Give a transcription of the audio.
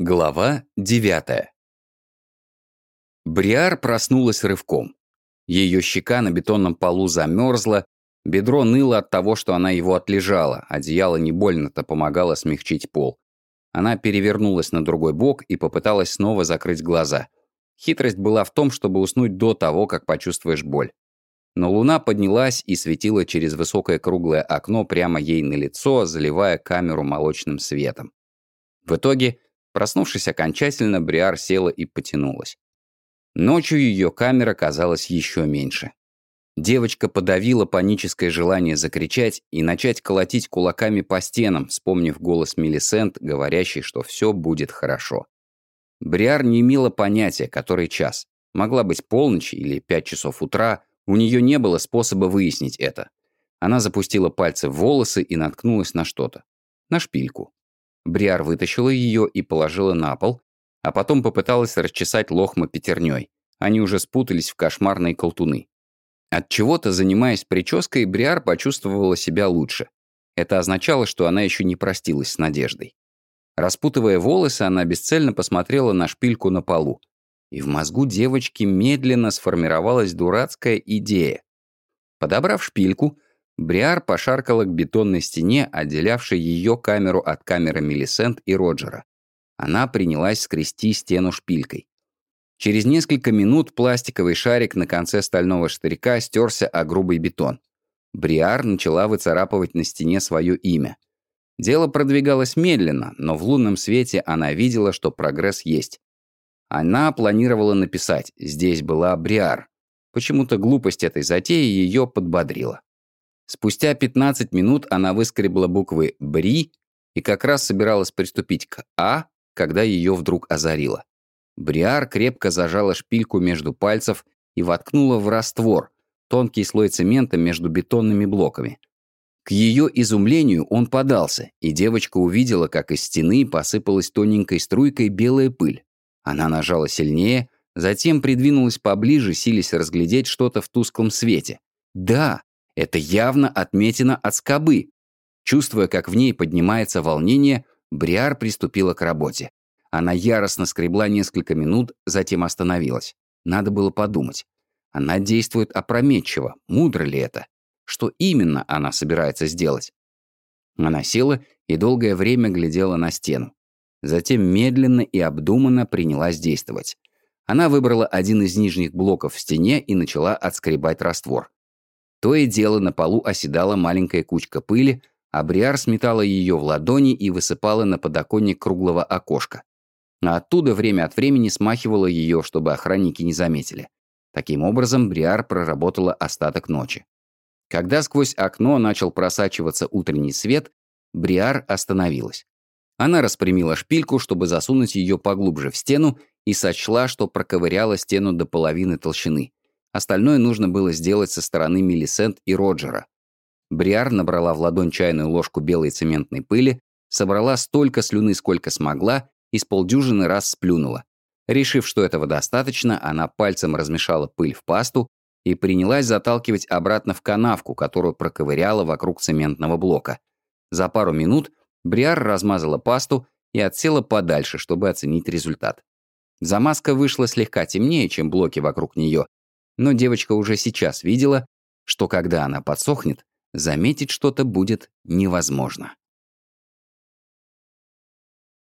Глава девятая. Бриар проснулась рывком. Ее щека на бетонном полу замерзла, бедро ныло от того, что она его отлежала, одеяло не больно-то помогало смягчить пол. Она перевернулась на другой бок и попыталась снова закрыть глаза. Хитрость была в том, чтобы уснуть до того, как почувствуешь боль. Но луна поднялась и светила через высокое круглое окно прямо ей на лицо, заливая камеру молочным светом. В итоге Проснувшись окончательно, Бриар села и потянулась. Ночью ее камера казалась еще меньше. Девочка подавила паническое желание закричать и начать колотить кулаками по стенам, вспомнив голос Мелисент, говорящий, что все будет хорошо. Бриар не имела понятия, который час. Могла быть полночь или пять часов утра, у нее не было способа выяснить это. Она запустила пальцы в волосы и наткнулась на что-то. На шпильку. Бриар вытащила ее и положила на пол, а потом попыталась расчесать лохма пятерней. Они уже спутались в кошмарные колтуны. От чего-то, занимаясь прической, Бриар почувствовала себя лучше. Это означало, что она еще не простилась с Надеждой. Распутывая волосы, она бесцельно посмотрела на шпильку на полу. И в мозгу девочки медленно сформировалась дурацкая идея. Подобрав шпильку, Бриар пошаркала к бетонной стене, отделявшей ее камеру от камеры Мелисент и Роджера. Она принялась скрести стену шпилькой. Через несколько минут пластиковый шарик на конце стального штырька стерся о грубый бетон. Бриар начала выцарапывать на стене свое имя. Дело продвигалось медленно, но в лунном свете она видела, что прогресс есть. Она планировала написать «Здесь была Бриар». Почему-то глупость этой затеи ее подбодрила. Спустя 15 минут она выскребла буквы «Бри» и как раз собиралась приступить к «А», когда ее вдруг озарило. Бриар крепко зажала шпильку между пальцев и воткнула в раствор, тонкий слой цемента между бетонными блоками. К ее изумлению он подался, и девочка увидела, как из стены посыпалась тоненькой струйкой белая пыль. Она нажала сильнее, затем придвинулась поближе, силясь разглядеть что-то в тусклом свете. Да, это явно отметина от скобы. Чувствуя, как в ней поднимается волнение, Бриар приступила к работе. Она яростно скребла несколько минут, затем остановилась. Надо было подумать. Она действует опрометчиво. Мудро ли это? Что именно она собирается сделать? Она села и долгое время глядела на стену. Затем медленно и обдуманно принялась действовать. Она выбрала один из нижних блоков в стене и начала отскребать раствор. То и дело на полу оседала маленькая кучка пыли, а Бриар сметала ее в ладони и высыпала на подоконник круглого окошка. А оттуда время от времени смахивала ее, чтобы охранники не заметили. Таким образом, Бриар проработала остаток ночи. Когда сквозь окно начал просачиваться утренний свет, Бриар остановилась. Она распрямила шпильку, чтобы засунуть ее поглубже в стену, и сочла, что проковыряла стену до половины толщины. Остальное нужно было сделать со стороны Мелисент и Роджера. Бриар набрала в ладонь чайную ложку белой цементной пыли, собрала столько слюны, сколько смогла, и с полдюжины раз сплюнула. Решив, что этого достаточно, она пальцем размешала пыль в пасту и принялась заталкивать обратно в канавку, которую проковыряла вокруг цементного блока. За пару минут Бриар размазала пасту и отсела подальше, чтобы оценить результат. Замазка вышла слегка темнее, чем блоки вокруг нее, но девочка уже сейчас видела, что когда она подсохнет, заметить что-то будет невозможно.